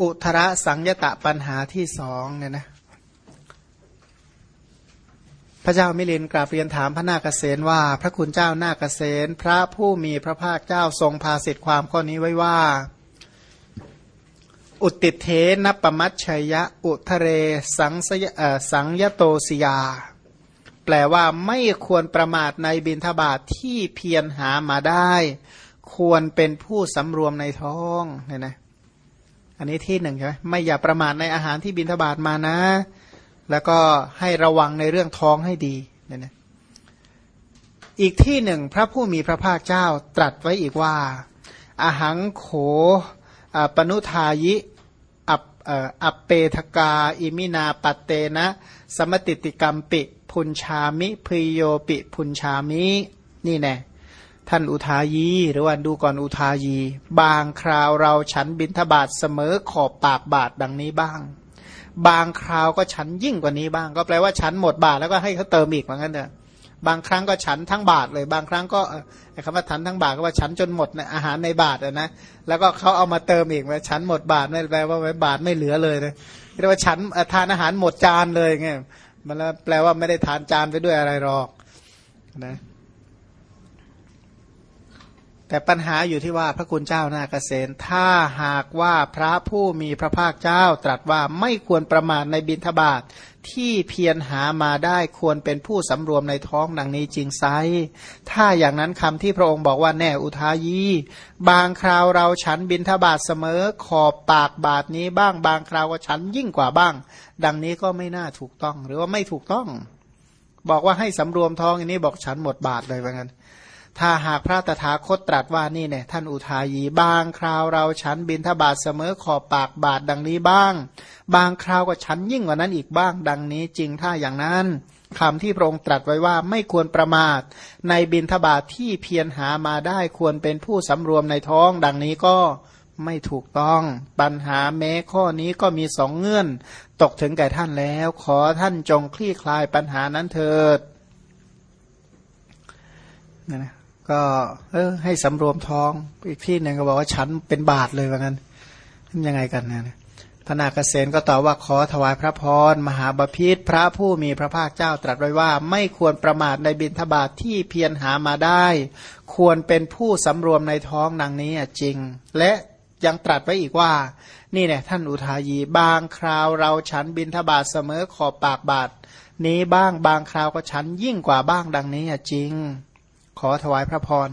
อุทระสังยตะปัญหาที่สองเนี่ยนะพระเจ้ามิลินกราบเรียนถามพระนาคเษนว่า พระคุณเจ้านาคเษนพระผู้มีพระภาคเจ้าทรงพาสิทธิความข้อนี้ไว้ว่า อุติเทนปมัชชัยยะอุทะเรสังสยสังยโตสยา แปลว่าไม่ควรประมาทในบินทบาทที่เพียรหามาได้ ควรเป็นผู้สำรวมในท้องเนี่ยนะ อันนี้ที่หนึ่งใช่ไหมไม่อย่าประมาทในอาหารที่บินทบาทมานะ แล้วก็ให้ระวังในเรื่องท้องให้ดีเนี่ยนะอีกที่หนึ่งพระผู้มีพระภาคเจ้าตรัสไว้อีกว่า อาหารโขปนุทายิอัปอัปเปทกา อิมินาปเตนะ สมติติกรรมปิ พุนชามิพยโยปิ พุนชามิ นี่แน่ ท่านอุทายี หรือว่าดูก่อนอุทายี บางคราวเราฉันบินทบาทเสมอขอบปากบาทดังนี้บ้าง บางคราวก็ฉันยิ่งกว่านี้บ้าง ก็แปลว่าฉันหมดบาทแล้วก็ให้เขาเติมอีกเหมือนกันเถอะบางครั้งก็ฉันทั้งบาทเลย บางครั้งก็คำว่าฉันทั้งบาทก็ว่าฉันจนหมดในอาหารในบาทนะแล้วก็เขาเอามาเติมอีกว่าฉันหมดบาทไม่แปลว่าบาทไม่เหลือเลยนะเรียกว่าฉันทานอาหารหมดจานเลยไงมันแปลว่าไม่ได้ทานจานไปด้วยอะไรหรอกนะ แต่ปัญหาอยู่ที่ว่าพระคุณเจ้านาเกษตถ้าหากว่าพระผู้มีพระภาคเจ้าตรัสว่าไม่ควรประมาทในบิณฑบาตทที่เพียรหามาได้ควรเป็นผู้สำรวมในท้องดังนี้จริงไซถ้าอย่างนั้นคำที่พระองค์บอกว่าแน่อุทายี บางคราวเราฉันบิณฑบาตเสมอ ขอบปากบาทนี้บ้าง บางคราวก็ฉันยิ่งกว่าบ้าง ดังนี้ก็ไม่น่าถูกต้องหรือว่าไม่ถูกต้อง บอกว่าให้สำรวมท้องอันนี้บอกฉันหมดบาทเลยว่างั้น ถ้าหากพระตถาคตตรัสว่านี่เนี่ยท่านอุทายีบางคราวเราฉันบินทบาทเสมอขอบปากบาทดังนี้บ้าง บางคราวก็ฉันยิ่งกว่านั้นอีกบ้างดังนี้จริงถ้าอย่างนั้นคำที่พระองค์ตรัสไว้ว่าไม่ควรประมาท ในบินทบาทที่เพียรหามาได้ควรเป็นผู้สำรวมในท้อง ดังนี้ก็ไม่ถูกต้อง ปัญหาแม้ข้อนี้ก็มีสองเงื่อน ตกถึงแก่ท่านแล้ว ขอท่านจงคลี่คลายปัญหานั้นเถิดนะ ก็เออให้สำรวมท้อง อีกที่หนึ่งก็บอกว่าฉันเป็นบาทเลยว่างั้นยังไงกันนะพระนาคเษนก็ตอบว่าขอถวายพระพรมหาบาพิษพระผู้มีพระภาคเจ้าตรัสไว้ว่า ไม่ควรประมาทในบิณฑบาตทที่เพียรหามาได้ ควรเป็นผู้สำรวมในท้องดังนี้จริง และยังตรัสไว้อีกว่า นี่เนี่ยท่านอุทายีบางคราวเราฉันบิณฑบาตเสมอขอบปากบาทนี้บ้างบางคราวก็ฉันยิ่งกว่าบ้างดังนี้จริง ขอถวายพระพร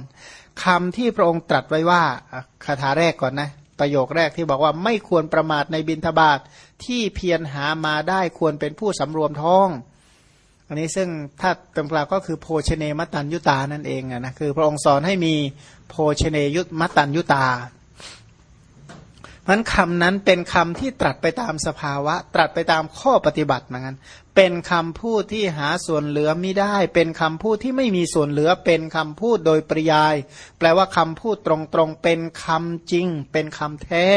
คำที่พระองค์ตรัสไว้ว่าคาถาแรกก่อนนะ ประโยคแรกที่บอกว่าไม่ควรประมาทในบินทบาทที่เพียรหามาได้ควรเป็นผู้สำรวมท้อง อันนี้ซึ่งถ้าตรงกลางก็คือโภชเนมตันยุตานั่นเองนะคือพระองค์สอนให้มีโภชเนยุตมตันยุตา มันคำนั้นเป็นคำที่ตรัสไปตามสภาวะ ตรัสไปตามข้อปฏิบัติเหมือนกันเป็นคำพูดที่หาส่วนเหลือไม่ได้ เป็นคำพูดที่ไม่มีส่วนเหลือ เป็นคำพูดโดยปริยาย แปลว่าคำพูดตรงๆ เป็นคำจริง เป็นคำแท้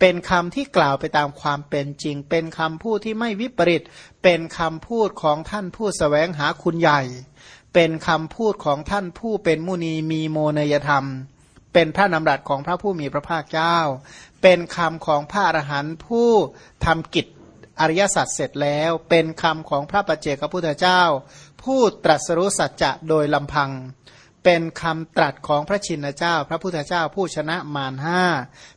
เป็นคำที่กล่าวไปตามความเป็นจริง เป็นคำพูดที่ไม่วิปริต เป็นคำพูดของท่านผู้สแสวงหาคุณใหญ่ เป็นคำพูดของท่านผู้เป็นมุนีมีโมเนยธรรม เป็นพระนำรัสของพระผู้มีพระภาคเจ้า เป็นคำของพระอรหันต์ผู้ทำกิจอริยสัจเสร็จแล้ว เป็นคำของพระปัจเจกพุทธเจ้า ผู้ตรัสรู้สัจจะโดยลำพัง เป็นคำตรัสของพระชินเจ้า พระพุทธเจ้าผู้ชนะมารห้า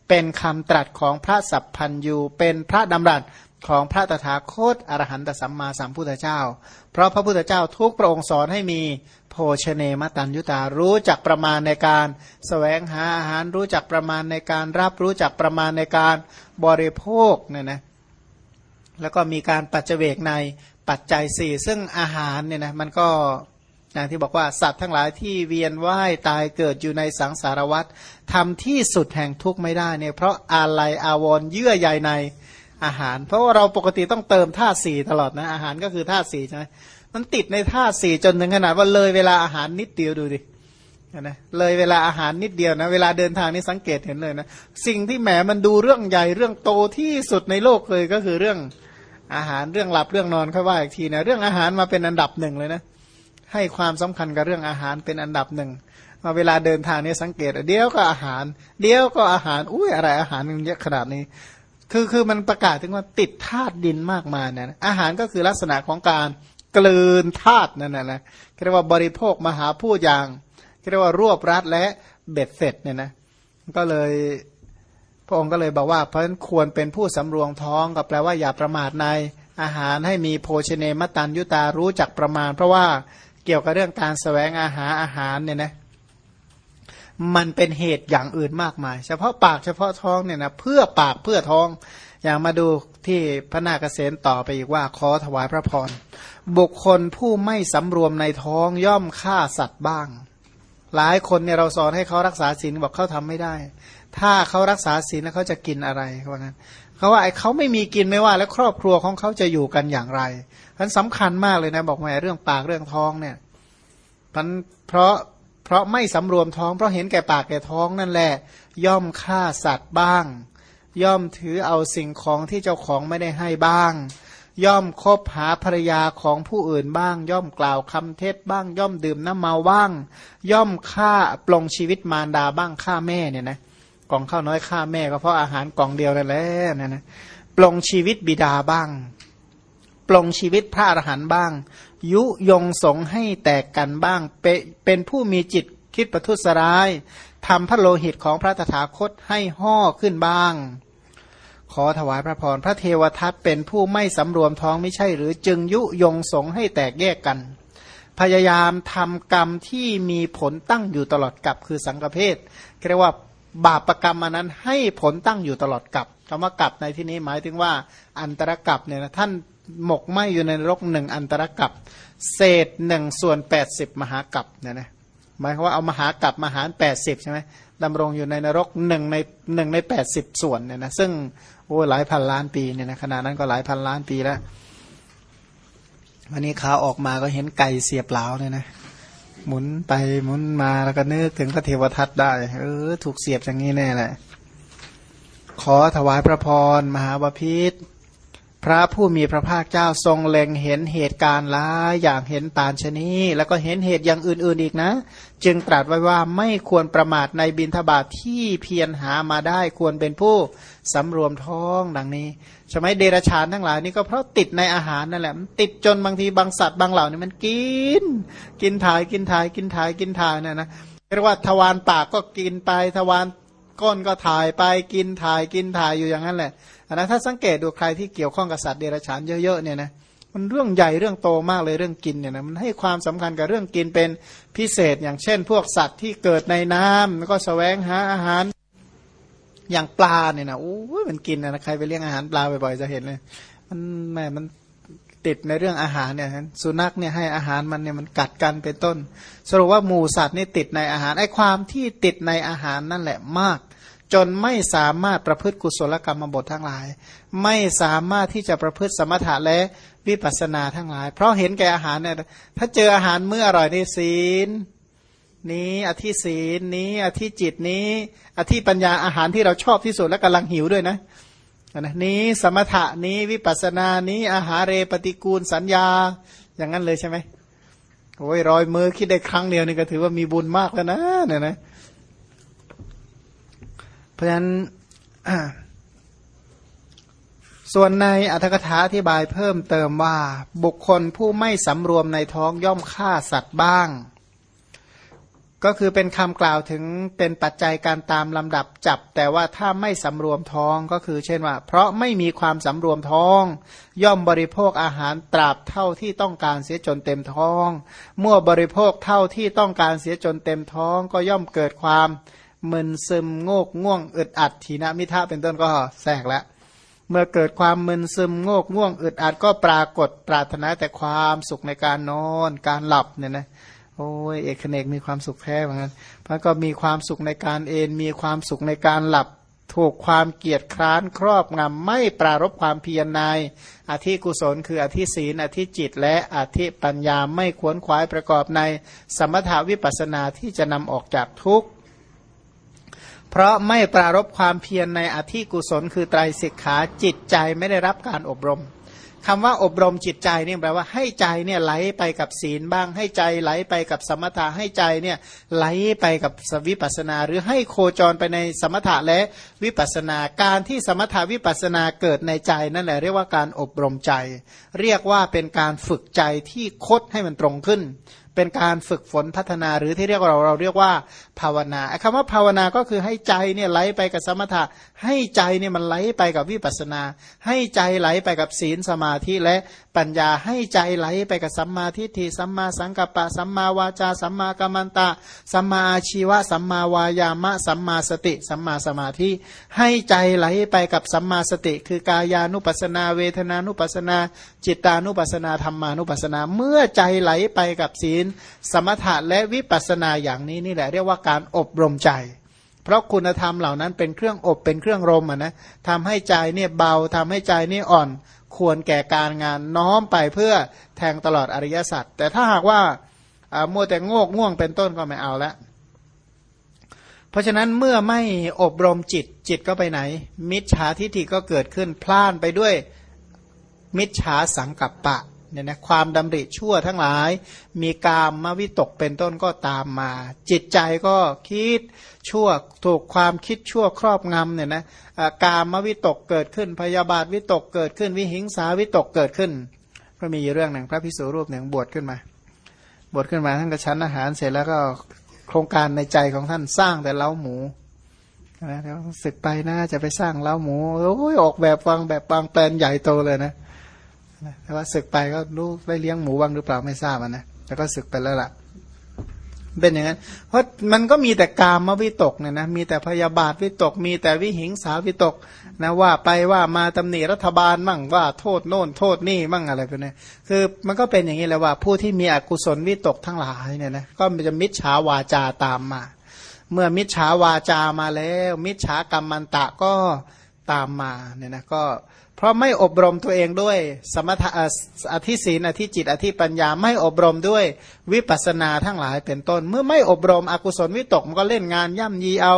เป็นคำตรัสของพระสัพพันยูเป็นพระดำรัส ของพระตถาคตอรหันตสัมมาสัมพุทธเจ้า เพราะพระพุทธเจ้าทุกพระองค์สอนให้มีโภชเนมตัญยุตารู้จักประมาณในการสแสวงหาอาหารรู้จักประมาณในการรับรู้จักประมาณในการบริโภคเนี่ยนะแล้วก็มีการปัจเจกในปัจจัยสี่ซึ่งอาหารเนี่ยนะมันก็อย่างที่บอกว่าสัตว์ทั้งหลายที่เวียนว่ายตายเกิดอยู่ในสังสารวัฏทำที่สุดแห่งทุกข์ไม่ได้เนี่ยเพราะอะไรอาวรเยื่อใยใน อาหาร เพราะว่าเราปกติต้องเติมธาตุสี่ตลอดนะ อาหารก็คือธาตุสี่ใช่ไหมมันติดในธาตุสี่จนถึงขนาดว่าเลยเวลาอาหารนิดเดียวดูดินะเลยเวลาอาหารนิดเดียวนะ เวลาเดินทางนี่สังเกตเห็นเลยนะสิ่งที่แหมมันดูเรื่องใหญ่เรื่องโตที่สุดในโลกเลยก็คือเรื่องอาหารเรื่องหลับเรื่องนอนค่อยว่าอีกทีนะเรื่องอาหารมาเป็นอันดับหนึ่งเลยนะให้ความสำคัญกับเรื่องอาหารเป็นอันดับหนึ่งมาเวลาเดินทางนี่สังเกต เดี๋ยวก็อาหาร เดี๋ยวก็อาหารอุ้ยอะไรอาหารมันเยอะขนาดนี้ คือคือมันประกาศถึงว่าติดธาตุดินมากมายนะอาหารก็คือลักษณะของการกลืนธาตุนั่นนะนะเรียกว่าบริโภคมหาพูดอย่างเรียกว่ารวบรัดและเบ็ดเสร็จเนี่ยนะก็เลยพระองค์ก็เลยบอกว่าเพราะฉะนั้นควรเป็นผู้สำรวมท้องก็แปลว่าอย่าประมาทในอาหารให้มีโภชเนมตันยุตารู้จักประมาณ เพราะว่าเกี่ยวกับเรื่องการสแสวงอาหารอาหารเนี่ยนะ มันเป็นเหตุอย่างอื่นมากมาย เฉพาะปากเฉพาะท้องเนี่ยนะเพื่อปากเพื่อท้อง อย่างมาดูที่พระนาคเษนต่อไปอีกว่าขอถวายพระพรบุคคลผู้ไม่สำรวมในท้องย่อมฆ่าสัตว์บ้าง หลายคนเนี่ยเราสอนให้เขารักษาศีลบอกเขาทำไม่ได้ ถ้าเขารักษาศีลแล้วเขาจะกินอะไรเพราะนั้นเขาว่าไอ้เขาไม่มีกินไม่ว่า แล้วครอบครัวของเขาจะอยู่กันอย่างไรมันสำคัญมากเลยนะบอกแมาเรื่องปากเรื่องท้องเนี่ยมันเพราะ เพราะไม่สำรวมท้อง เพราะเห็นแก่ปากแก่ท้องนั่นแหละ ย่อมฆ่าสัตว์บ้าง ย่อมถือเอาสิ่งของที่เจ้าของไม่ได้ให้บ้าง ย่อมคบหาภรรยาของผู้อื่นบ้าง ย่อมกล่าวคำเท็จบ้าง ย่อมดื่มน้ำเมาบ้าง ย่อมฆ่าปลงชีวิตมารดาบ้างฆ่าแม่เนี่ยนะกล่องข้าวน้อยฆ่าแม่ก็เพราะอาหารกล่องเดียวนั่นแหละนะนะปลงชีวิตบิดาบ้าง ปลงชีวิตพระอรหันต์บ้าง ยุยงสงให้แตกกันบ้างเป็นผู้มีจิตคิดประทุษร้ายทำพระโลหิตของพระตถาคตให้ห่อขึ้นบ้าง ขอถวายพระพรพระเทวทัตเป็นผู้ไม่สำรวมท้องไม่ใช่ หรือจึงยุยงสงให้แตกแยกกัน พยายามทำกรรมที่มีผลตั้งอยู่ตลอดกับคือสังฆเพศเรียกว่าบาปประกรรมอันนั้นให้ผลตั้งอยู่ตลอดกับคำว่ากับในที่นี้หมายถึงว่าอันตรกับเนี่ยนะท่าน หมกไหมอยู่ในนรกหนึ่งอันตรกับ เศษหนึ่งส่วนแปดสิบมหากับเนี่ยนะหมายความว่าเอามหากับมหารแปดสิบใช่ไหมดำรงอยู่ในนรกหนึ่งในหนึ่งในแปดสิบส่วนเนี่ยนะซึ่งโอ้หลายพันล้านปีเนี่ยนะขณะนั้นก็หลายพันล้านปีแล้ววันนี้ขาออกมาก็เห็นไก่เสียบเหลาเนี่ยนะหมุนไปหมุนมาแล้วก็นึกถึงพระเทวทัตได้ เออ ถูกเสียบอย่างนี้แน่แหละขอถวายพระพรมหาบพิษ พระผู้มีพระภาคเจ้าทรงเล็งเห็นเหตุการณ์หลายอย่างเห็นปานชนีแล้วก็เห็นเหตุอย่างอื่นๆอีกนะ จึงตรัสไว้ว่าไม่ควรประมาทในบินทบาทที่เพียรหามาได้ควรเป็นผู้สำรวมท้องดังนี้ใช่ไหมเดรชานทั้งหลายนี่ก็เพราะติดในอาหารนั่นแหละติดจนบางทีบางสัตว์บางเหล่านี่มันกิน กินถ่ายกินถ่ายกินถ่ายกินถ่ายเนี่ยนะเรียกว่าทวารปากก็กินไปทวารก้นก็ถ่ายไปกินถ่ายกินถ่ายอยู่อย่างนั้นแหละ นะถ้าสังเกตดูใครที่เกี่ยวข้องกับสัตว์เดรัจฉานเยอะๆเนี่ยนะมันเรื่องใหญ่เรื่องโตมากเลยเรื่องกินเนี่ยนะมันให้ความสำคัญกับเรื่องกินเป็นพิเศษ อย่างเช่น พวกสัตว์ที่เกิดในน้ำแล้วก็สแสวงหาอาหารอย่างปลาเนี่ยนะโอ้ยมันกินนะใครไปเลี้ยงอาหารปลาบ่อยๆจะเห็นเลยมันแม่มันติดในเรื่องอาหารเนี่ยสุนัขเนี่ยให้อาหารมันเนี่ยมันกัดกันเป็นต้น สรุปว่าหมูสัตว์นี่ติดในอาหารไอ้ความที่ติดในอาหารนั่นแหละมาก จนไม่สามารถประพฤติกุศลกรรมบททั้งหลาย ไม่สามารถที่จะประพฤติสมถะและวิปัสสนาทั้งหลาย เพราะเห็นแก่อาหารเนี่ยถ้าเจออาหารเมื่ออร่อยในศีล นี้อธิศีลนี้ อธิจิตนี้ อธิปัญญาอาหารที่เราชอบที่สุดและกำลังหิวด้วยนะนะนี้สมถะนี้วิปัสสนานี้อาหารเรปฏิกูลสัญญา อย่างนั้นเลยใช่ไหมโอ้ยรอยมือคิดได้ครั้งเดียวนี่ก็ถือว่ามีบุญมากแล้วนะเนี่ยนะ เพราะฉะนั้นส่วนในอัธกถาอธิบายเพิ่มเติมว่า บุคคลผู้ไม่สำรวมในท้องย่อมฆ่าสัตว์บ้าง ก็คือเป็นคำกล่าวถึงเป็นปัจจัยการตามลำดับจับ แต่ว่าถ้าไม่สำรวมท้องก็คือ เช่นว่า เพราะไม่มีความสำรวมท้อง ย่อมบริโภคอาหารตราบเท่าที่ต้องการเสียจนเต็มท้อง เมื่อบริโภคเท่าที่ต้องการเสียจนเต็มท้อง ก็ย่อมเกิดความ มึนซึมโงกง่วงอึดอัดทีนะมิทะเป็นต้นก็แทรกแล้วเมื่อเกิดความมึนซึมโงกง่วงอึดอัดก็ปรากฏปรารถนาแต่ความสุขในการนอนการหลับเนี่ยนะโอ้ยเอกเนกมีความสุขแท้เหมือนกันพระก็มีความสุขในการเอนมีความสุขในการหลับ ถูกความเกียดคร้านครอบงำไม่ปรารบความเพียรในอธิกุศลคืออธิศีลอธิจิต และอธิปัญญาไม่ควรขวายประกอบในสมถาวิปัสนาที่จะนำออกจากทุกข์ เพราะไม่ปรารบความเพียรในอธิกุศล คือไตรสิกขาจิตใจไม่ได้รับการอบรมคำว่าอบรมจิตใจเนี่ยแปลว่าให้ใจเนี่ยไหลไปกับศีลบ้าง ให้ใจไหลไปกับสมถะให้ใจเนี่ยไหลไปกับสวิปัสนา หรือให้โคจรไปในสมถะและวิปัสนาการที่สมถะวิปัสนาเกิดในใจนั่นแหละเรียกว่าการอบรมใจ เรียกว่าเป็นการฝึกใจที่คดให้มันตรงขึ้น เป็นการฝึกฝนพัฒนาหรือที่เรียกเราเราเรียกว่าภาวนาไอ้คำว่าภาวนาก็คือให้ใจเนี่ยไหลไปกับสมถะ ให้ใจเนี่ยมันไหลไปกับวิปัสนา ให้ใจไหลไปกับศีลสมาธิและปัญญาให้ใจไหลไปกับสัมมาทิฏฐิสัมมาสังกัปปะสัมมาวาจาสัมมากัมมันตะสัมมาอาชีวะสัมมาวายามะสัมมาสติ สัมมาสมาธิ ให้ใจไหลไปกับสัมมาสติ คือกายานุปัสนาเวทนานุปัสนา จิตานุปัสนาธรรมานุปัสนา เมื่อใจไหลไปกับศีลสมถะและวิปัสนาอย่างนี้นี่แหละเรียกว่าการอบรมใจ เพราะคุณธรรมเหล่านั้นเป็นเครื่องอบเป็นเครื่องรมอะนะทำให้ใจเนี่ยเบาทำให้ใจนี่อ่อน ควรแก่การงานน้อมไปเพื่อแทงตลอดอริยสัจแต่ถ้าหากว่ามัวแต่โงกง่วงเป็นต้นก็ไม่เอาละเพราะฉะนั้นเมื่อไม่อบรมจิตจิตก็ไปไหน มิจฉาทิฏฐิก็เกิดขึ้นพล่านไปด้วยมิจฉาสังกัปปะ เนี่ยนะความดำริชั่วทั้งหลาย มีกามมวิตกเป็นต้นก็ตามมา จิตใจก็คิดชั่วถูกความคิดชั่วครอบงำเนี่ยนะกามมวิตกเกิดขึ้นพยาบาทวิตกเกิดขึ้น วิหิงสาวิตกเกิดขึ้น ก็มีเรื่องหนึ่งพระพิสุรูปหนึ่งบวชขึ้นมา บวชขึ้นมาท่านก็ชั้นอาหารเสร็จแล้วก็โครงการในใจของท่านสร้างแต่เล้าหมูนะแล้วศึกไปนะจะไปสร้างเล้าหมูโอ้ยออกแบบวางแบบวางแปลนใหญ่โตเลยนะ แต่ว่าศึกไปก็รู้ได้เลี้ยงหมูบ้างหรือเปล่าไม่ทราบนะแต่ก็ศึกไปแล้วล่ะ เป็นอย่างนั้น เพราะมันก็มีแต่กามมวิตกเนี่ยนะมีแต่พยาบาทวิตก มีแต่วิหิงสาวิตกนะว่าไปว่ามาตำหนิรัฐบาลมั่งว่าโทษโน่นโทษนี่มั่งอะไรไปเนี่ยคือมันก็เป็นอย่างนี้แหละว่า ผู้ที่มีอกุศลวิตกทั้งหลายเนี่ยนะก็จะมิจฉาวาจาตามมา เมื่อมิจฉาวาจามาแล้ว มิจฉากรรมมันตะก็ตามมาเนี่ยนะก็ ราะไม่อบรมตัวเองด้วย สมถะอธิศีนอธิจิตอธิปัญญาไม่อบรมด้วยวิปัสนาทั้งหลายเป็นต้น เมื่อไม่อบรมอกุศลวิตกมันก็เล่นงานย่ำยีเอา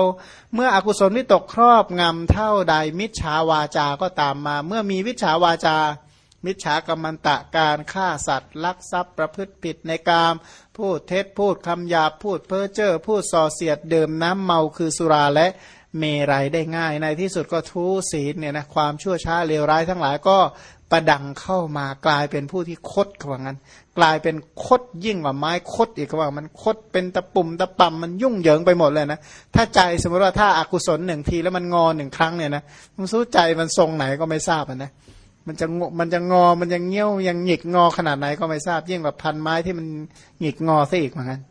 เมื่ออกุศลวิตกครอบงำเท่าใดมิจฉาวาจาก็ตามมา เมื่อมีวิจฉาวาจา มิจฉากรรมันตะการฆ่าสัตว์ ลักทรัพย์ประพฤติผิดในกาม พูดเท็จพูดคำหยาพูดเพ้อเจ้อพูดส่อเสียดเดิมน้ำเมาคือสุราและ มรัยได้ง่าย ในที่สุดก็ทุศีลเนี่ยนะความชั่วช้าเลวร้ายทั้งหลายก็ประดังเข้ามากลายเป็นผู้ที่คดกว่างั้น กลายเป็นคดยิ่งกว่าไม้คดอีกว่ามันคดเป็นตะปุ่มตะปั่มมันยุ่งเหยิงไปหมดเลยนะถ้าใจสมมติว่าถ้าอากุศลหนึ่งทีแล้วมันงอหนึ่งครั้งเนี่ยนะมันสู้ใจมันทรงไหนก็ไม่ทราบนะมันจะงมันจะงอมันยังเงี้ยวยังหงิกงอขนาดไหนก็ไม่ทราบยิ่งกว่าพันไม้ที่มันหงิกงอซะอีกเหมือนกัน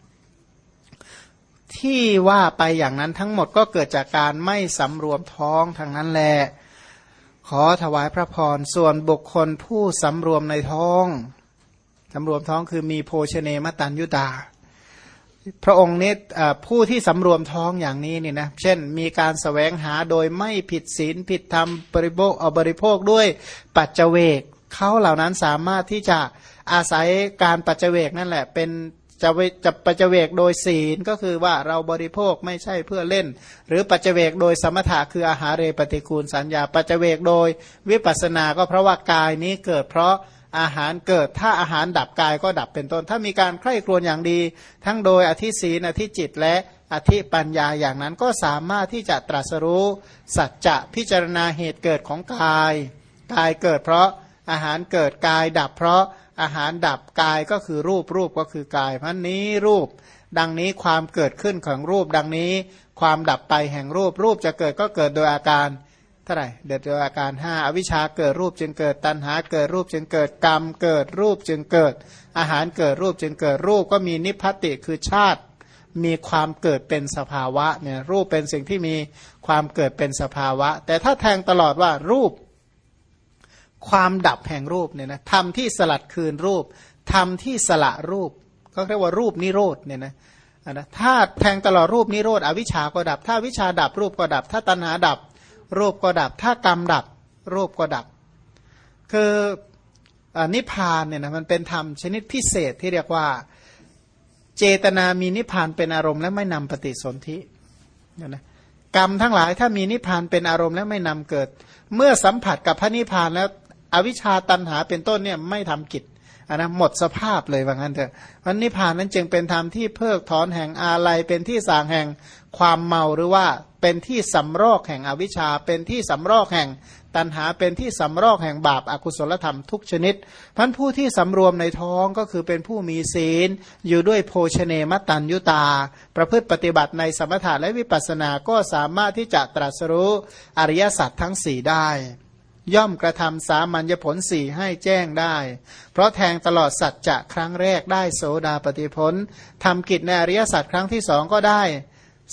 ที่ว่าไปอย่างนั้นทั้งหมดก็เกิดจากการไม่สำรวมท้องทางนั้นแหละขอถวายพระพรส่วนบุคคลผู้สำรวมในท้องสำรวมท้องคือมีโภชเนมตันยุตา พระองค์นี้ผู้ที่สำรวมท้องอย่างนี้นี่นะเช่น มีการสแสวงหาโดยไม่ผิดศีลผิดธรรมบริโภคเอาบริโภคด้วยปัจเจเวกเขาเหล่านั้นสามารถที่จะอาศัยการปัจเจเวกนั่นแหละเป็น จะจะปัจเจเวกโดยศีลก็คือว่าเราบริโภคไม่ใช่เพื่อเล่น หรือปัจเจเวกโดยสมถะคืออาหารเรปฏิคูลสัญญา ปัจเจเวกโดยวิปัสนาก็เพราะว่ากายนี้เกิดเพราะอาหารเกิดถ้าอาหารดับกายก็ดับเป็นต้น ถ้ามีการใคร่ครวญอย่างดี ทั้งโดยอธิศีนอธิจิตและอธิปัญญาอย่างนั้นก็สามารถที่จะตรัสรู้สัจจะพิจารณาเหตุเกิดของกาย กายเกิดเพราะอาหารเกิดกายดับเพราะ อาหารดับกายก็คือรูปรูปก็คือกายพันนี้รูป ดังนี้ความเกิดขึ้นของรูป ดังนี้ความดับไปแห่งรูปรูปจะเกิดก็เกิดโดยอาการเท่าไหร่เดือดโดยอาการห้าอวิชชาเกิดรูปจึงเกิดตัณหาเกิดรูปจึงเกิดกรรมเกิดรูปจึงเกิด อาหารเกิดรูปจึงเกิดรูปก็มีนิพพติคือชาติ มีความเกิดเป็นสภาวะเนี่ยรูปเป็นสิ่งที่มีความเกิดเป็นสภาวะ แต่ถ้าแทงตลอดว่ารูป ความดับแห่งรูปเนี่ยนะทำที่สลัดคืนรูปทำที่สละรูป ก็เรียกว่ารูปนิโรธเนี่ยนะนะถ้าแทงตลอดรูปนิโรธอวิชาก็ดับ ถ้าวิชาดับรูปก็ดับ ถ้าตัณหาดับ รูปก็ดับ ถ้ากรรมดับ รูปก็ดับ คืออนิพพานเนี่ยนะมันเป็นธรรมชนิดพิเศษที่เรียกว่า เจตนามีนิพพานเป็นอารมณ์และไม่นำปฏิสนธิเนี่ยนะกรรมทั้งหลายถ้ามีนิพพานเป็นอารมณ์และไม่นำเกิด เมื่อสัมผัสกับพระนิพพานแล้ว อวิชชาตันหาเป็นต้นเนี่ยไม่ทำกิจอันนะหมดสภาพเลยว่างั้นเถอะวันนิพพานนั้นจึงเป็นธรรมที่เพิกถอนแห่งอาลัยเป็นที่สางแห่งความเมาหรือว่าเป็นที่สำรอกแห่งอวิชชา เป็นที่สำรอกแห่งตันหาเป็นที่สำรอกแห่งบาปอากุศลธรรมทุกชนิดพันผู้ที่สำรวมในท้องก็คือเป็นผู้มีศีล อยู่ด้วยโภชเนมตันยุตา ประพฤติปฏิบัติในสมถะและวิปัสสนาก็สามารถที่จะตรัสรู้อริยสัจทั้งสี่ได้ ย่อมกระทำสามัญญผลสี่ให้แจ้งได้ เพราะแทงตลอดสัจจะครั้งแรกได้โสดาปฏิพลทำกิจในอริยสัจครั้งที่สองก็ได้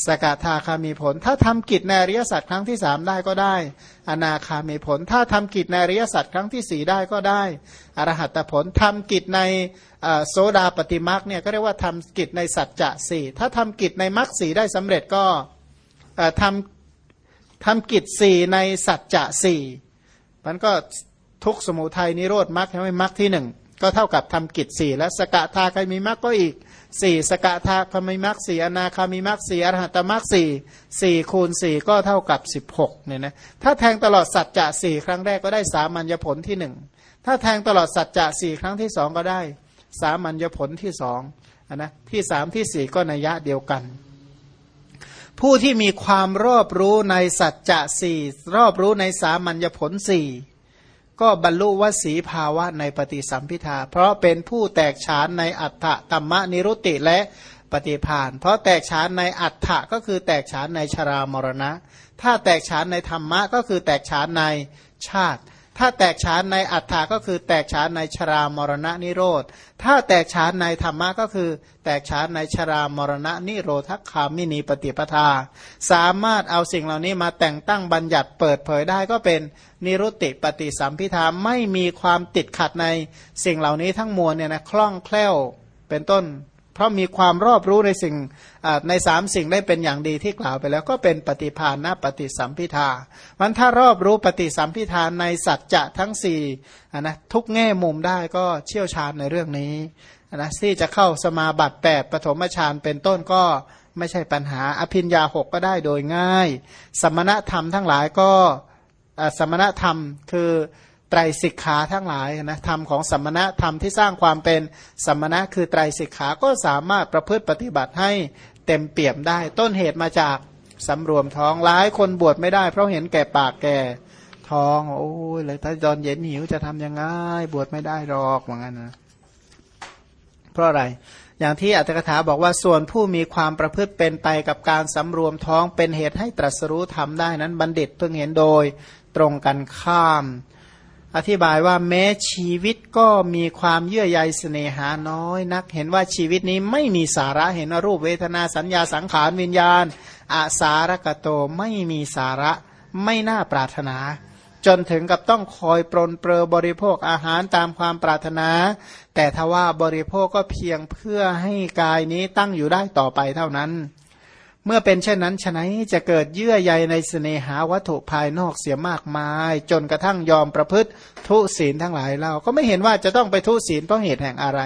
สกทาคามีผล ถ้าทำกิจในอริยสัจครั้งที่สามได้ก็ได้ อนาคามีผล ถ้าทำกิจในอริยสัจครั้งที่สี่ได้ก็ได้ อรหัตผลทำกิจในโซดาปฏิมักเนี่ยก็เรียกว่าทำกิจในสัจจะสี่ถ้าทำกิจในมักสี่ได้สำเร็จก็ทำทำกิจสี่ในสัจจะสี่ มันก็ทุกสมุทัยนิโรธมักใช่ไหมมักที่หนึ่งก็เท่ากับทำกิจสี่และสกทาคามีมักก็อีกสี่สกทาคามิมักสี่อนาคามิมักสี่อรหัตมักสี่สี่คูณสี่ก็เท่ากับสิบหกเนี่ยนะถ้าแทงตลอดสัจจะสี่ครั้งแรกก็ได้สามัญญผลที่หนึ่งถ้าแทงตลอดสัจจะสี่ครั้งที่สองก็ได้ สามัญญผลที่สองนนะที่สามที่สี่ก็นัยยะเดียวกัน ผู้ที่มีความรอบรู้ในสัจจะสี่รอบรู้ในสามัญญผลสี่ก็บรรลุวสีภาวะในปฏิสัมพิทา เพราะเป็นผู้แตกฉานในอัฏฐธรรมนิรุติและปฏิพานเพราะแตกฉานในอัฏฐะก็คือแตกฉานในชรามรณะ ถ้าแตกฉานในธรรมะก็คือแตกฉานในชาติ ถ้าแตกฉานในอัฏฐาก็คือแตกฉานในชรามรณะนิโรธ ถ้าแตกฉานในธรรมะก็คือ แตกฉานในชรามรณะนิโรธคามินีปฏิปทา สามารถเอาสิ่งเหล่านี้มาแต่งตั้งบัญญัติเปิดเผยได้ก็เป็นนิรุตติปฏิสัมพิธาไม่มีความติดขัดในสิ่งเหล่านี้ทั้งมวลเนี่ยนะคล่องแคล่วเป็นต้น เพราะมีความรอบรู้ในสิ่งในสามสิ่งได้เป็นอย่างดีที่กล่าวไปแล้วก็เป็นปฏิภาณนะปฏิสัมพิทามันถ้ารอบรู้ปฏิสัมพิทานในสัจจะทั้งสี่นะทุกแง่มุมได้ก็เชี่ยวชาญในเรื่องนี้นะที่จะเข้าสมาบัติแปดปฐมฌานเป็นต้นก็ไม่ใช่ปัญหา อภินยาหกก็ได้โดยง่าย สมณธรรมทั้งหลายก็สมณธรรมคือ ไตรสิกขาทั้งหลายนะธรรมของสัมมณะธรรมที่สร้างความเป็นสัมมณะคือไตรสิกขาก็สามารถประพฤติปฏิบัติให้เต็มเปี่ยมได้ ต้นเหตุมาจากสำรวมท้องหลายคนบวชไม่ได้ เพราะเห็นแก่ปากแก่ท้องโอ้ยเลยถ้าตอนเย็นหิวจะทำยังไงบวชไม่ได้หรอกเหมือนกันนะเพราะอะไรอย่างที่อัตถกถาบอกว่าส่วนผู้มีความประพฤติเป็นไปกับการสำรวมท้องเป็นเหตุให้ตรัสรู้ทำได้นั้นบัณฑิตเพิ่งเห็นโดยตรงกันข้าม อธิบายว่าแม้ชีวิตก็มีความเยื่อใยเสน่หาน้อยนัก เห็นว่าชีวิตนี้ไม่มีสาระเห็นรูปเวทนาสัญญาสังขารวิญญาณอาสารกโตไม่มีสาระไม่น่าปรารถนา จนถึงกับต้องคอยปรนเปรอบริโภคอาหารตามความปรารถนา แต่ทว่าบริโภคก็เพียงเพื่อให้กายนี้ตั้งอยู่ได้ต่อไปเท่านั้น เมื่อเป็นเช่นนั้นฉะนั้นจะเกิดเยื่อใยในสเสนหาวัตถุภายนอกเสียมากมาย จนกระทั่งยอมประพฤติทุศีลทั้งหลายเราก็ไม่เห็นว่าจะต้องไปทุศีลเพราะเหตุแห่งอะไร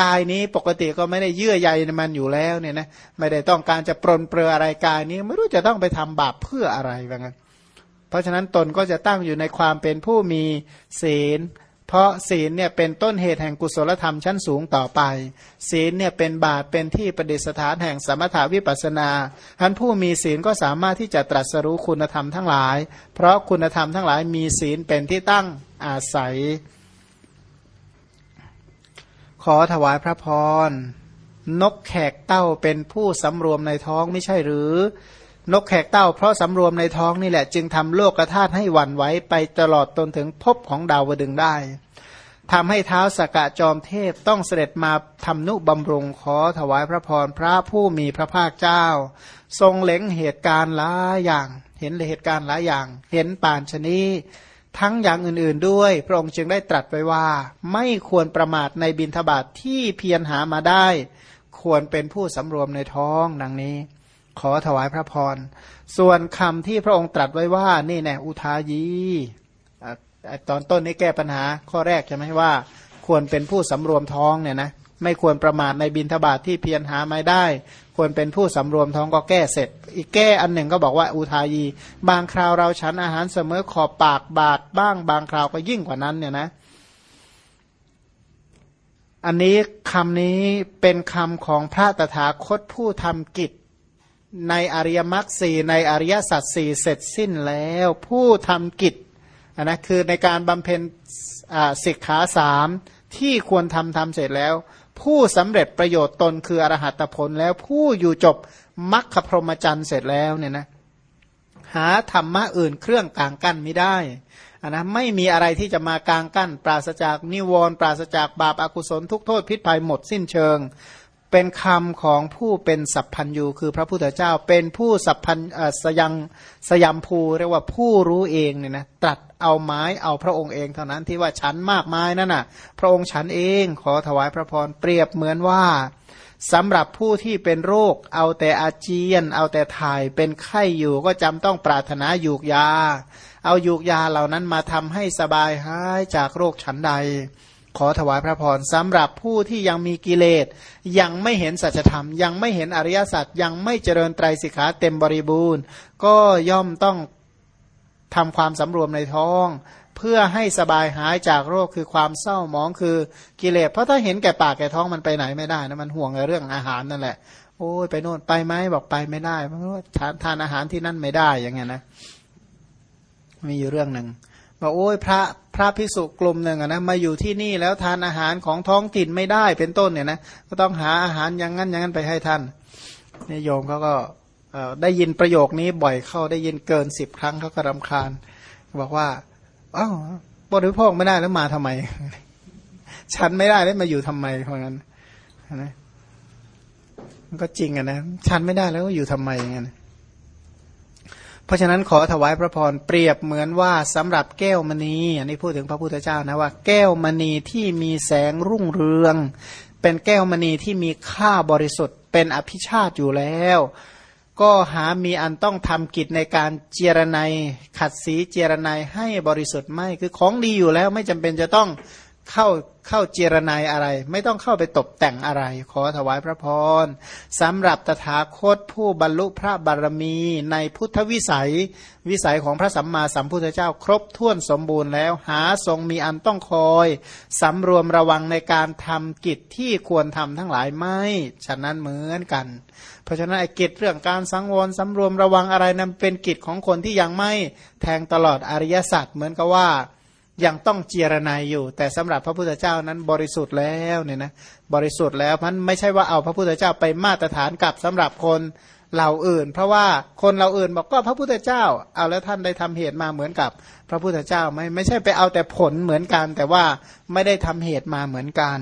กายนี้ปกติก็ไม่ได้เยื่อใยในมันอยู่แล้วเนี่ยนะไม่ได้ต้องการจะปรนเปลืออะไรกายนี้ ไม่รู้จะต้องไปทำบาปเพื่ออะไรแบบนั้นเพราะฉะนั้นตนก็จะตั้งอยู่ในความเป็นผู้มีศีล เพราะศีลเนี่ยเป็นต้นเหตุแห่งกุศลธรรมชั้นสูงต่อไป ศีลเนี่ยเป็นบาตเป็นที่ประดิษฐานแห่งสมถาวิปัสนาท่านผู้มีศีลก็สามารถที่จะตรัสรู้คุณธรรมทั้งหลาย เพราะคุณธรรมทั้งหลายมีศีลเป็นที่ตั้งอาศัย ขอถวายพระพรนกแขกเต้าเป็นผู้สำรวมในท้องไม่ใช่หรือ นกแขกเต้าเพราะสำรวมในท้องนี่แหละ จึงทำโลกธาตุให้หวั่นไหวไปตลอดตนถึงพบของดาวดึงได้ทำให้เท้าสกกะจอมเทพต้องเสด็จมาทำนุบำรุงขอถวายพระพรพระผู้มีพระภาคเจ้า ทรงเล็งเหตุการณ์หลายอย่าง เห็นเหตุการณ์หลายอย่าง เห็นป่านชนีทั้งอย่างอื่นๆด้วย พระองค์จึงได้ตรัสไว้ว่า ไม่ควรประมาทในบินทบาทที่เพียรหามาได้ ควรเป็นผู้สำรวมในท้องดังนี้ ขอถวายพระพร ส่วนคำที่พระองค์ตรัสไว้ว่านี่แน่อุทายีตอนต้นนี้แก้ปัญหาข้อแรกใช่ไหมว่า ควรเป็นผู้สำรวมท้องเนี่ยนะไม่ควรประมาทในบินทบาทที่เพียรหาไม่ได้ ควรเป็นผู้สำรวมท้องก็แก้เสร็จ อีกแก้อันหนึ่งก็บอกว่าอุทายี บางคราวเราฉันอาหารเสมอขอบปากบาดบ้าง บางคราวก็ยิ่งกว่านั้นเนี่ยนะอันนี้คำนี้เป็นคำของพระตถาคตผู้ทำกิจ ในอริยมรรคสี่ในอริยสัจสี่เสร็จสิ้นแล้ว ผู้ทำกิจนะคือในการบำเพ็ญศิกขาสามที่ควรทำทำเสร็จแล้ว ผู้สำเร็จประโยชน์ตนคืออรหัตผลแล้วผู้อยู่จบมรรคพรหมจรรย์เสร็จแล้วเนี่ยนะหาธรรมะอื่นเครื่องกลางกั้นไม่ได้นนะไม่มีอะไรที่จะมากลางกั้น ปราศจากนิวรณ์ปราศจากบาปอากุศลทุกโทษพิษภัยหมดสิ้นเชิง เป็นคำของผู้เป็นสัพพัญยูคือพระพุทธเจ้าเป็นผู้สัพพัญสยังสยามภูเรียกว่าผู้รู้เองเนี่ยนะตรัสเอาไม้เอาพระองค์เองเท่านั้นที่ว่าฉันมากไม้นั่นน่ะ พระองค์ฉันเองขอถวายพระพรเปรียบเหมือนว่าสำหรับผู้ที่เป็นโรคเอาแต่อาเจียน เอาแต่ถ่ายเป็นไข้อยู่ก็จำต้องปรารถนายูกยา เอายูกยาเหล่านั้นมาทำให้สบายหายจากโรคฉันใด ขอถวายพระพรสำหรับผู้ที่ยังมีกิเลส ยังไม่เห็นสัจธรรม ยังไม่เห็นอริยสัจยังไม่เจริญไตรสิกขาเต็มบริบูรณ์ ก็ย่อมต้องทำความสำรวมในท้อง เพื่อให้สบายหายจากโรคคือความเศร้าหมองคือกิเลสเพราะถ้าเห็นแก่ปากแก่ท้องมันไปไหนไม่ได้นะมันห่วงในเรื่องอาหารนั่นแหละโอ้ยไปโน่นไปไหมบอกไปไม่ได้เพราะว่าทานอาหารที่นั่นไม่ได้อย่างเงี้ยนะมีอยู่เรื่องหนึ่ง บอกโอ้ยพระพระภิกษุกลุ่มหนึ่งนะมาอยู่ที่นี่แล้วทานอาหารของท้องถิ่นไม่ได้เป็นต้นเนี่ยนะก็ต้องหาอาหารอย่างนั้นอย่างนั้นไปให้ท่านนี่โยมเขาก็ได้ยินประโยคนี้บ่อยเข้าได้ยินเกินสิบครั้งเขาก็รำคาญ บอกว่าอ้าวบริโภคไม่ได้แล้วมาทำไม ฉันไม่ได้แล้วมาอยู่ทำไมเพราะงั้นนะมันก็จริงอะนะฉันไม่ได้แล้วอยู่ทำไมอย่างเงี้ย เพราะฉะนั้นขอถวายพระพรเปรียบเหมือนว่าสำหรับแก้วมณีอันนี้พูดถึงพระพุทธเจ้านะว่า แก้วมณีที่มีแสงรุ่งเรือง เป็นแก้วมณีที่มีค่าบริสุทธิ์ เป็นอภิชาติอยู่แล้ว ก็หามีอันต้องทำกิจในการเจรไนขัดสีเจรไนให้บริสุทธิ์ไม่คือของดีอยู่แล้วไม่จำเป็นจะต้อง เข้าเข้าเจรนายอะไร ไม่ต้องเข้าไปตกแต่งอะไร ขอถวายพระพรสำหรับตถาคตผู้บรรลุพระบารมีในพุทธวิสัย วิสัยของพระสัมมาสัมพุทธเจ้าครบถ้วนสมบูรณ์แล้ว หาทรงมีอันต้องคอยสำรวมระวังในการทำกิจที่ควรทำทั้งหลายไม่ ฉะนั้นเหมือนกัน เพราะฉะนั้นไอ้กิจเรื่องการสังวรสำรวมระวังอะไรนั้นเป็นกิจของคนที่ยังไม่แทงตลอดอริยสัจเหมือนกับว่า ยังต้องเจรนายอยู่ แต่สำหรับพระพุทธเจ้านั้นบริสุทธิ์แล้วเนี่ยนะบริสุทธิ์แล้วพันไม่ใช่ว่าเอาพระพุทธเจ้าไปมาตรฐานกับสำหรับคนเหล่าอื่น เพราะว่าคนเหล่าอื่นบอกก็พระพุทธเจ้า เอาแล้วท่านได้ทำเหตุมาเหมือนกับพระพุทธเจ้าไหมไม่ใช่ไปเอาแต่ผลเหมือนกัน แต่ว่าไม่ได้ทำเหตุมาเหมือนกัน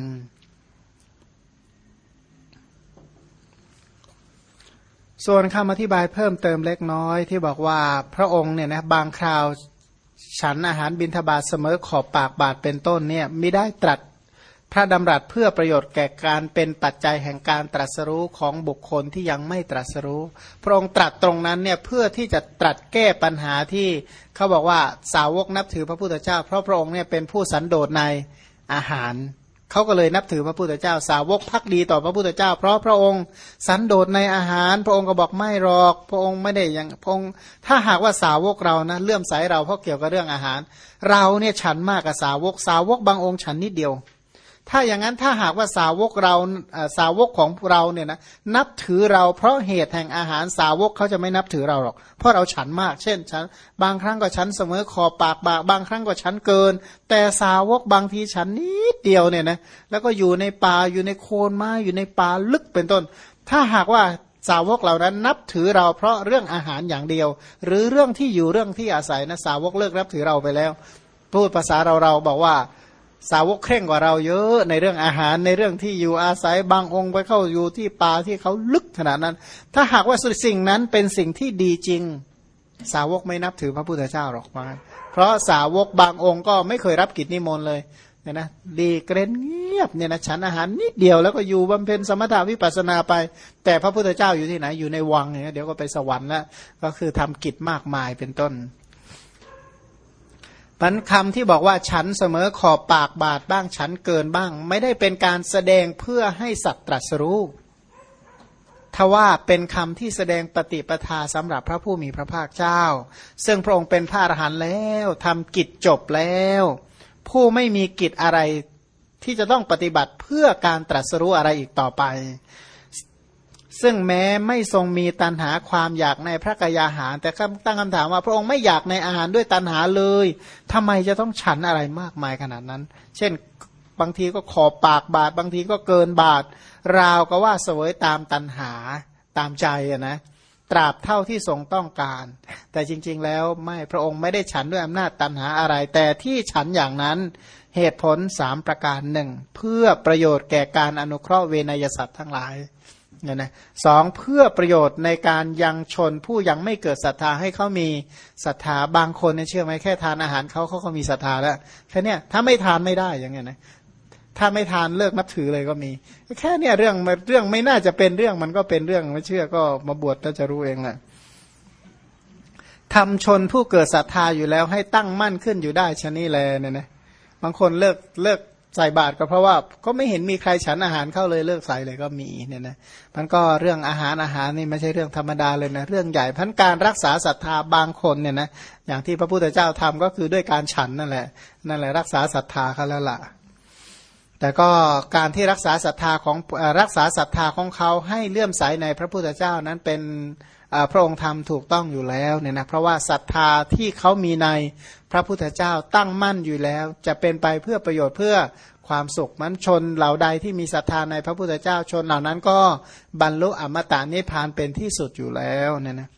ส่วนคำอธิบายเพิ่มเติมเล็กน้อยที่บอกว่าพระองค์เนี่ยนะบางคราว ฉันอาหารบินทบาทเสมอขอบปากบาทเป็นต้นเนี่ยไม่ได้ตรัสพระดำรัสเพื่อประโยชน์แก่การเป็นปัจจัยแห่งการตรัสรู้ของบุคคลที่ยังไม่ตรัสรู้ พระองค์ตรัสตรงนั้นเนี่ยเพื่อที่จะตรัสแก้ปัญหาที่เขาบอกว่าสาวกนับถือพระพุทธเจ้า เพราะพระองค์เนี่ยเป็นผู้สันโดษในอาหาร เขาก็เลยนับถือพระพุทธเจ้า สาวกพักดีต่อพระพุทธเจ้า เพราะพระองค์สันโดษในอาหาร พระองค์ก็บอกไม่หรอก พระองค์ไม่ได้ยังพระองค์ถ้าหากว่าสาวกเรานะเลื่อมใสเราเพราะเกี่ยวกับเรื่องอาหาร เราเนี่ยฉันมากกับสาวกสาวกบางองค์ฉันนิดเดียว ถ้าอย่างนั้นถ้าหากว่าสาวกเราสาวกของเราเนี่ยนะนับถือเราเพราะเหตุแห่งอาหารสาวกเขาจะไม่นับถือเราหรอก เพราะเราฉันมากเช่นฉันบางครั้งก็ฉันเสมอขอปากบากบางครั้งก็ฉันเกิน แต่สาวกบางทีฉันนิดเดียวเนี่ยนะแล้วก็อยู่ในป่าอยู่ในโคนไม้อยู่ในป่าลึกเป็นต้น ถ้าหากว่าสาวกเหล่านั้นนับถือเราเพราะเรื่องอาหารอย่างเดียว หรือเรื่องที่อยู่เรื่องที่อาศัยนะสาวกเลิกนับถือเราไปแล้ว พูดภาษาเราเราบอกว่า สาวกเคร่งกว่าเราเยอะในเรื่องอาหารในเรื่องที่อยู่อาศัยบางองค์ไปเข้าอยู่ที่ป่าที่เขาลึกขนาดนั้น ถ้าหากว่าสิ่งนั้นเป็นสิ่งที่ดีจริง สาวกไม่นับถือพระพุทธเจ้าหรอกมาเพราะสาวกบางองค์ก็ไม่เคยรับกิจนิมนต์เลยเนี่ยนะดีเกรนเงียบเนี่ยนะฉันอาหารนิดเดียวแล้วก็อยู่บำเพ็ญสมถาวิปัสนาไป แต่พระพุทธเจ้าอยู่ที่ไหนอยู่ในวังเนี่ยเดี๋ยวก็ไปสวรรค์แล้วก็คือทำกิจมากมายเป็นต้น มันคำที่บอกว่าฉันเสมอขอบปากบาทบ้างฉันเกินบ้าง ไม่ได้เป็นการแสดงเพื่อให้สัตว์ตรัสรู้ทว่าเป็นคำที่แสดงปฏิปทาสำหรับพระผู้มีพระภาคเจ้า ซึ่งพระองค์เป็นพระอรหันต์แล้วทำกิจจบแล้ว ผู้ไม่มีกิจอะไรที่จะต้องปฏิบัติเพื่อการตรัสรู้อะไรอีกต่อไป ซึ่งแม้ไม่ทรงมีตันหาความอยากในพระกายาหาร แต่ตั้งคำถามว่าพระองค์ไม่อยากในอาหารด้วยตันหาเลยทำไมจะต้องฉันอะไรมากมายขนาดนั้น เช่นบางทีก็ขอบปากบาท บางทีก็เกินบาท ราวก็ว่าเสวยตามตันหาตามใจนะตราบเท่าที่ทรงต้องการ แต่จริงๆแล้วไม่พระองค์ไม่ได้ฉันด้วยอำนาจตันหาอะไร แต่ที่ฉันอย่างนั้นเหตุผลสามประการหนึ่งเพื่อประโยชน์แก่การอนุเคราะห์เวนยสัตว์ทั้งหลาย เนี่ยนะสองเพื่อประโยชน์ในการยังชนผู้ยังไม่เกิดศรัทธาให้เขามีศรัทธาบางคนเนี่ยเชื่อไหมแค่ทานอาหารเขาเขาก็มีศรัทธาแล้วแค่เนี้ยถ้าไม่ทานไม่ได้อย่างเงี้ยนะถ้าไม่ทานเลิกนับถือเลยก็มี แค่เนี้ยเรื่องเรื่องไม่น่าจะเป็นเรื่องมันก็เป็นเรื่องไม่เชื่อก็มาบวชแล้วจะรู้เองแหละทำชนผู้เกิดศรัทธาอยู่แล้วให้ตั้งมั่นขึ้นอยู่ได้ชนี้แลเนี่ยนะบางคนเลิกเลิก ใส่บาตรก็เพราะว่าก็ไม่เห็นมีใครฉันอาหารเข้าเลยเลิกใส่เลยก็มีเนี่ยนะมันก็เรื่องอาหารอาหารนี่ไม่ใช่เรื่องธรรมดาเลยนะเรื่องใหญ่พันการรักษาศรัทธาบางคนเนี่ยนะอย่างที่พระพุทธเจ้าทำก็คือด้วยการฉันนั่นแหละนั่นแหละรักษาศรัทธาเขาแล้วล่ะ แต่ก็การที่รักษาศรัทธาของรักษาศรัทธาของเขาให้เลื่อมใสในพระพุทธเจ้านั้นเป็น พระองค์ทำถูกต้องอยู่แล้วเนี่ยนะเพราะว่าศรัทธาที่เขามีในพระพุทธเจ้าตั้งมั่นอยู่แล้ว จะเป็นไปเพื่อประโยชน์เพื่อความสุขมันชนเหล่าใดที่มีศรัทธาในพระพุทธเจ้าชนเหล่านั้นก็บรรลุอมตะนิพพานเป็นที่สุดอยู่แล้วเนี่ยนะ